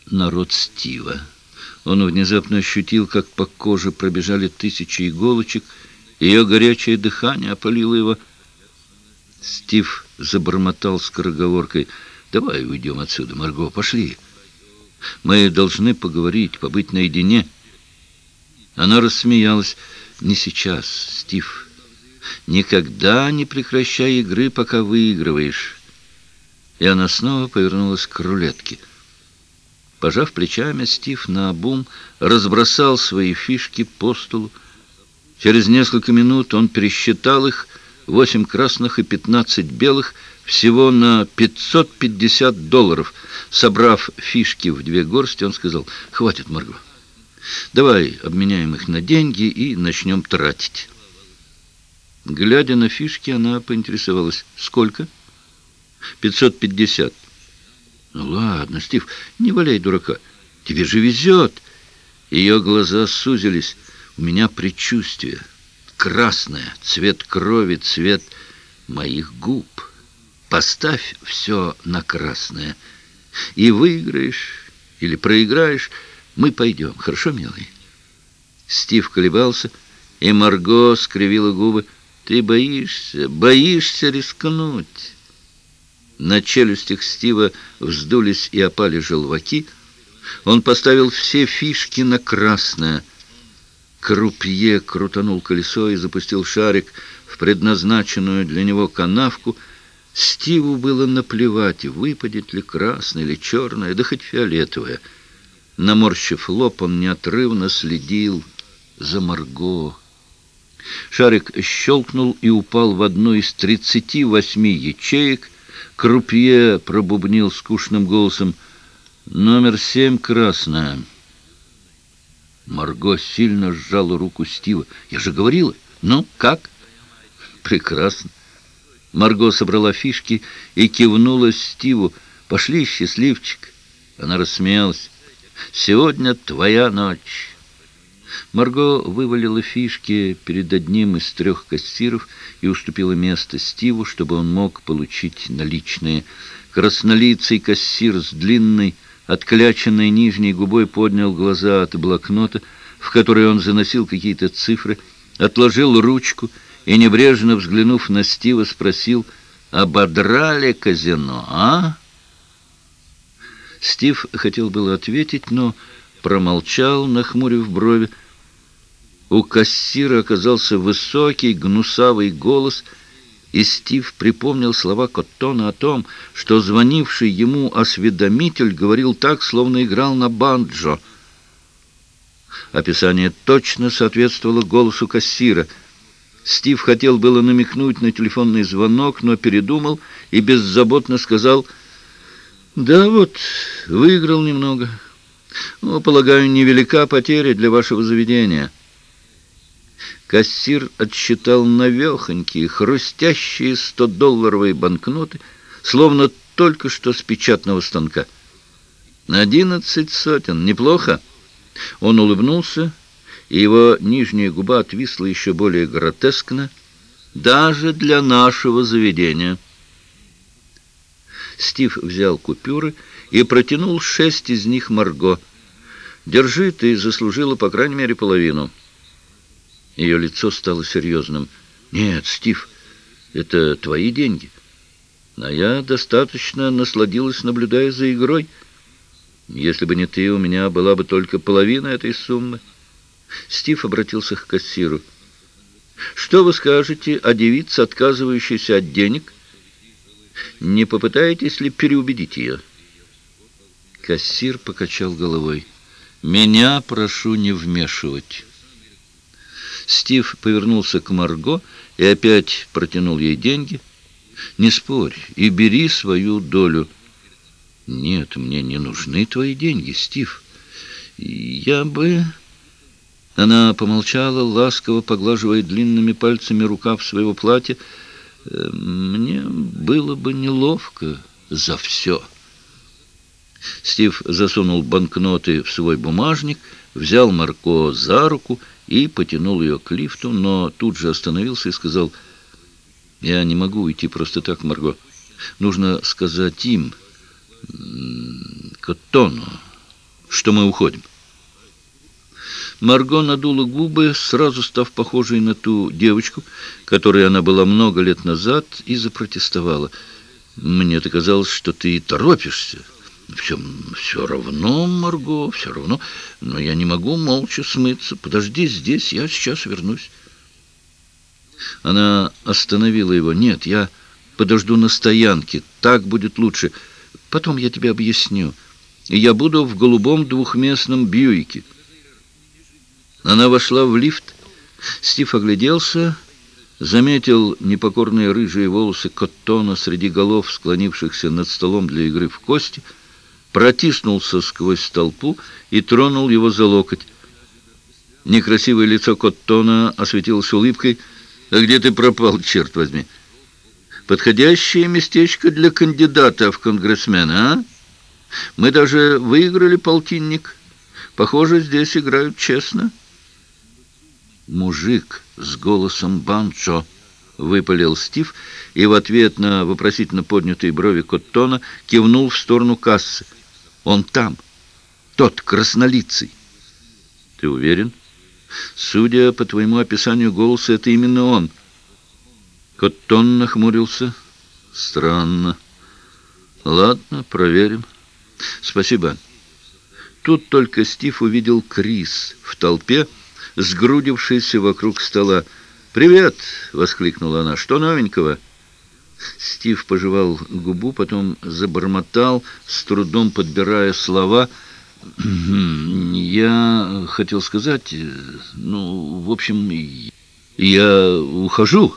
народ Стива. Он внезапно ощутил, как по коже пробежали тысячи иголочек, ее горячее дыхание опалило его. Стив забормотал скороговоркой. «Давай уйдем отсюда, Марго, пошли. Мы должны поговорить, побыть наедине». Она рассмеялась. «Не сейчас, Стив. Никогда не прекращай игры, пока выигрываешь». И она снова повернулась к рулетке. Пожав плечами, Стив наобум разбросал свои фишки по столу. Через несколько минут он пересчитал их, восемь красных и пятнадцать белых, всего на 550 долларов. Собрав фишки в две горсти, он сказал, «Хватит, Марго. Давай обменяем их на деньги и начнем тратить». Глядя на фишки, она поинтересовалась, «Сколько?» «550». Ну ладно, Стив, не валяй дурака. Тебе же везет. Ее глаза сузились. У меня предчувствие. Красное, цвет крови, цвет моих губ. Поставь все на красное. И выиграешь или проиграешь, мы пойдем. Хорошо, милый? Стив колебался, и Марго скривила губы. Ты боишься, боишься рискнуть. На челюстях Стива вздулись и опали желваки. Он поставил все фишки на красное. Крупье крутанул колесо и запустил шарик в предназначенную для него канавку. Стиву было наплевать, выпадет ли красное или черное, да хоть фиолетовое. Наморщив лоб, он неотрывно следил за Марго. Шарик щелкнул и упал в одну из тридцати восьми ячеек, Крупье пробубнил скучным голосом. «Номер семь красная». Марго сильно сжала руку Стива. «Я же говорила. Ну, как?» «Прекрасно». Марго собрала фишки и кивнула Стиву. «Пошли, счастливчик». Она рассмеялась. «Сегодня твоя ночь». Марго вывалила фишки перед одним из трех кассиров и уступила место Стиву, чтобы он мог получить наличные. Краснолицый кассир с длинной, откляченной нижней губой поднял глаза от блокнота, в который он заносил какие-то цифры, отложил ручку и, небрежно взглянув на Стива, спросил, «Ободрали казино, а?» Стив хотел было ответить, но промолчал, нахмурив брови, у кассира оказался высокий, гнусавый голос, и Стив припомнил слова Коттона о том, что звонивший ему осведомитель говорил так, словно играл на банджо. Описание точно соответствовало голосу кассира. Стив хотел было намекнуть на телефонный звонок, но передумал и беззаботно сказал «Да вот, выиграл немного. Ну, полагаю, невелика потеря для вашего заведения». Кассир отсчитал навехонькие, хрустящие сто-долларовые банкноты, словно только что с печатного станка. «Одиннадцать сотен. Неплохо?» Он улыбнулся и его нижняя губа отвисла еще более гротескно, даже для нашего заведения. Стив взял купюры и протянул шесть из них Марго. «Держи, ты заслужила, по крайней мере, половину». Ее лицо стало серьезным. «Нет, Стив, это твои деньги. А я достаточно насладилась, наблюдая за игрой. Если бы не ты, у меня была бы только половина этой суммы». Стив обратился к кассиру. «Что вы скажете о девице, отказывающейся от денег? Не попытаетесь ли переубедить ее?» Кассир покачал головой. «Меня прошу не вмешивать». Стив повернулся к Марго и опять протянул ей деньги. «Не спорь и бери свою долю». «Нет, мне не нужны твои деньги, Стив. Я бы...» Она помолчала, ласково поглаживая длинными пальцами рукав своего платья. «Э, «Мне было бы неловко за все». Стив засунул банкноты в свой бумажник, взял Марко за руку и потянул ее к лифту, но тут же остановился и сказал, «Я не могу уйти просто так, Марго. Нужно сказать им, Коттону, что мы уходим». Марго надула губы, сразу став похожей на ту девочку, которой она была много лет назад, и запротестовала. «Мне-то казалось, что ты торопишься». Все, все равно, Марго, все равно. Но я не могу молча смыться. Подожди здесь, я сейчас вернусь. Она остановила его. Нет, я подожду на стоянке. Так будет лучше. Потом я тебе объясню. Я буду в голубом двухместном Бьюике. Она вошла в лифт. Стив огляделся, заметил непокорные рыжие волосы Коттона среди голов, склонившихся над столом для игры в кости — протиснулся сквозь толпу и тронул его за локоть. Некрасивое лицо Коттона осветилось улыбкой. «А где ты пропал, черт возьми?» «Подходящее местечко для кандидата в конгрессмена, а? Мы даже выиграли полтинник. Похоже, здесь играют честно». «Мужик с голосом банчо», — выпалил Стив, и в ответ на вопросительно поднятые брови Коттона кивнул в сторону кассы. Он там, тот краснолицый. Ты уверен? Судя по твоему описанию голоса, это именно он. Коттон нахмурился. Странно. Ладно, проверим. Спасибо. Тут только Стив увидел Крис в толпе, сгрудившийся вокруг стола. «Привет!» — воскликнула она. «Что новенького?» Стив пожевал губу, потом забормотал, с трудом подбирая слова. «Я хотел сказать, ну, в общем, я ухожу.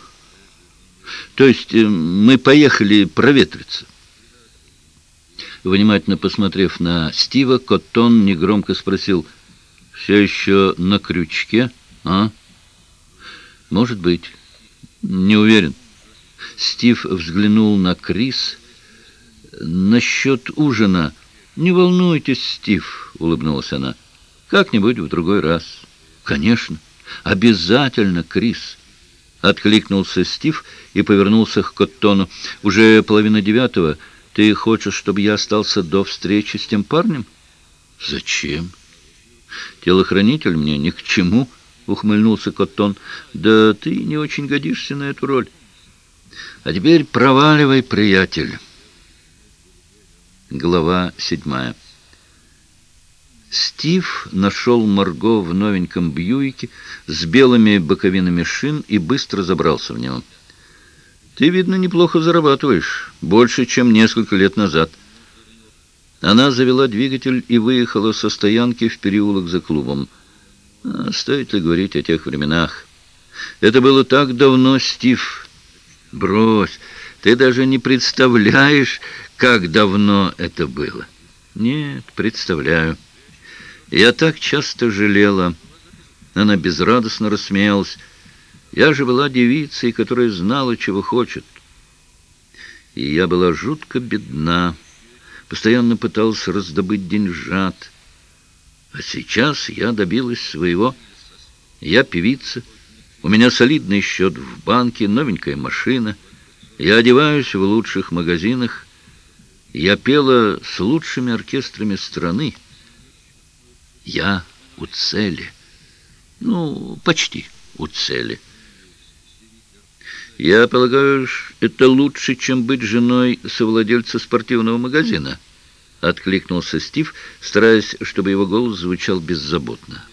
То есть э, мы поехали проветриться». Внимательно посмотрев на Стива, Коттон негромко спросил, «Все еще на крючке, а?» «Может быть. Не уверен». Стив взглянул на Крис. «Насчет ужина...» «Не волнуйтесь, Стив», — улыбнулась она. «Как-нибудь в другой раз». «Конечно, обязательно, Крис». Откликнулся Стив и повернулся к Коттону. «Уже половина девятого. Ты хочешь, чтобы я остался до встречи с тем парнем?» «Зачем?» «Телохранитель мне ни к чему», — ухмыльнулся Коттон. «Да ты не очень годишься на эту роль». А теперь проваливай, приятель. Глава седьмая. Стив нашел Марго в новеньком Бьюике с белыми боковинами шин и быстро забрался в него. «Ты, видно, неплохо зарабатываешь, больше, чем несколько лет назад». Она завела двигатель и выехала со стоянки в переулок за клубом. А стоит ли говорить о тех временах? Это было так давно, Стив, Брось, ты даже не представляешь, как давно это было. Нет, представляю. Я так часто жалела. Она безрадостно рассмеялась. Я же была девицей, которая знала, чего хочет. И я была жутко бедна, постоянно пыталась раздобыть деньжат. А сейчас я добилась своего. Я певица, у меня солидный счет в банке, новенькая машина. Я одеваюсь в лучших магазинах. Я пела с лучшими оркестрами страны. Я у цели. Ну, почти у цели. Я полагаю, это лучше, чем быть женой совладельца спортивного магазина, откликнулся Стив, стараясь, чтобы его голос звучал беззаботно.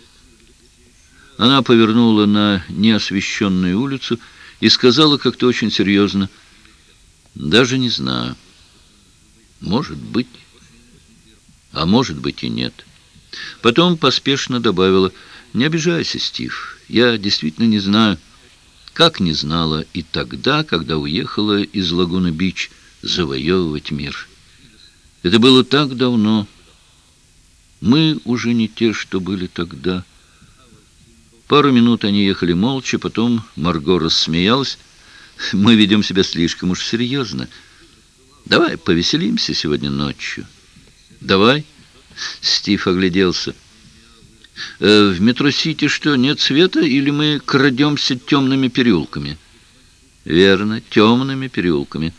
Она повернула на неосвещенную улицу и сказала как-то очень серьезно, «Даже не знаю. Может быть, а может быть и нет». Потом поспешно добавила, «Не обижайся, Стив, я действительно не знаю». Как не знала и тогда, когда уехала из Лагуна-Бич завоевывать мир. Это было так давно. Мы уже не те, что были тогда. Пару минут они ехали молча, потом Марго рассмеялась. Мы ведем себя слишком уж серьезно. Давай повеселимся сегодня ночью. Давай. Стив огляделся. Э, в метро-сити что, нет света, или мы крадемся темными переулками? Верно, темными переулками.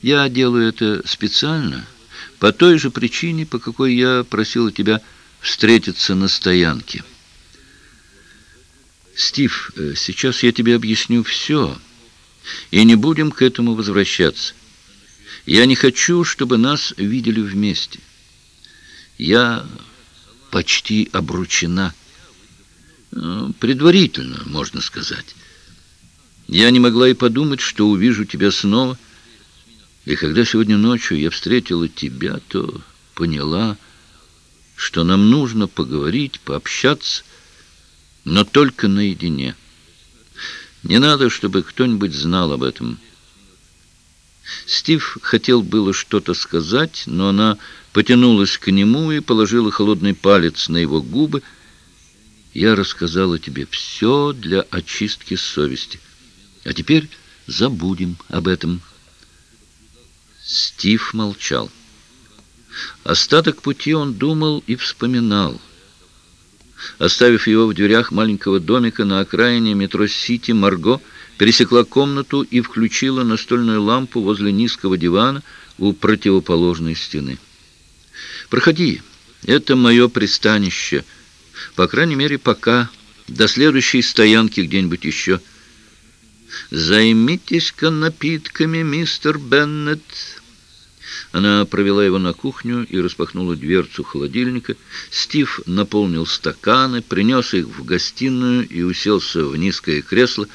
Я делаю это специально, по той же причине, по какой я просила тебя встретиться на стоянке. Стив, э, сейчас я тебе объясню все, и не будем к этому возвращаться. Я не хочу, чтобы нас видели вместе. Я почти обручена. Э, предварительно, можно сказать. Я не могла и подумать, что увижу тебя снова. И когда сегодня ночью я встретила тебя, то поняла, что нам нужно поговорить, пообщаться, но только наедине. Не надо, чтобы кто-нибудь знал об этом. Стив хотел было что-то сказать, но она потянулась к нему и положила холодный палец на его губы. «Я рассказала тебе все для очистки совести. А теперь забудем об этом». Стив молчал. Остаток пути он думал и вспоминал. Оставив его в дверях маленького домика на окраине метро «Сити», Марго пересекла комнату и включила настольную лампу возле низкого дивана у противоположной стены. Проходи, это мое пристанище. По крайней мере, пока. До следующей стоянки где-нибудь еще. Займитесь-ка напитками, мистер Беннет. Она провела его на кухню и распахнула дверцу холодильника. Стив наполнил стаканы, принес их в гостиную и уселся в низкое кресло.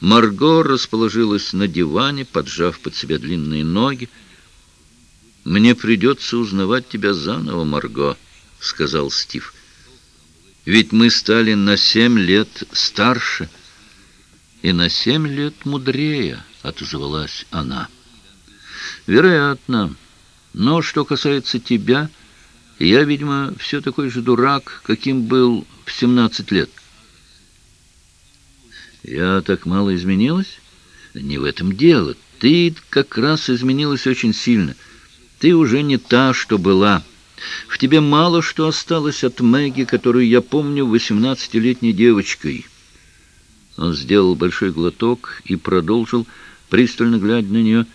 Марго расположилась на диване, поджав под себя длинные ноги. «Мне придется узнавать тебя заново, Марго», — сказал Стив. «Ведь мы стали на семь лет старше и на семь лет мудрее», — отозвалась она. «Вероятно. Но что касается тебя, я, видимо, все такой же дурак, каким был в семнадцать лет». «Я так мало изменилась?» «Не в этом дело. Ты как раз изменилась очень сильно». Ты уже не та, что была. В тебе мало что осталось от Мэгги, которую я помню восемнадцатилетней девочкой». Он сделал большой глоток и продолжил, пристально глядя на нее.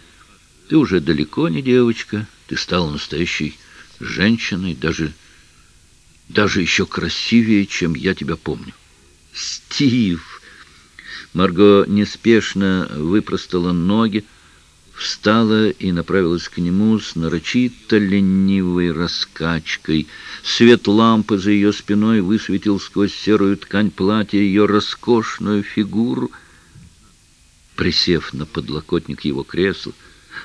«Ты уже далеко не девочка. Ты стала настоящей женщиной, даже, даже еще красивее, чем я тебя помню». «Стив!» Марго неспешно выпростала ноги, встала и направилась к нему с нарочито ленивой раскачкой. Свет лампы за ее спиной высветил сквозь серую ткань платья ее роскошную фигуру. Присев на подлокотник его кресла,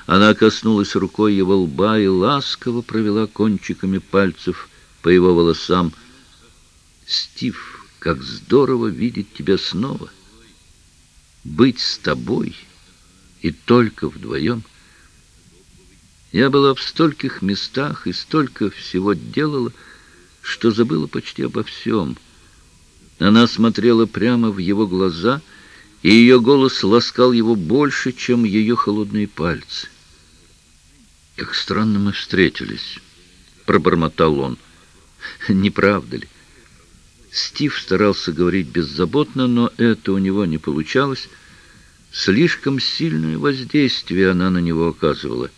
она коснулась рукой его лба и ласково провела кончиками пальцев по его волосам. «Стив, как здорово видеть тебя снова! Быть с тобой!» и только вдвоем. Я была в стольких местах и столько всего делала, что забыла почти обо всем. Она смотрела прямо в его глаза, и ее голос ласкал его больше, чем ее холодные пальцы. «Как странно мы встретились», — пробормотал он. «Не правда ли?» Стив старался говорить беззаботно, но это у него не получалось. Слишком сильное воздействие она на него оказывала.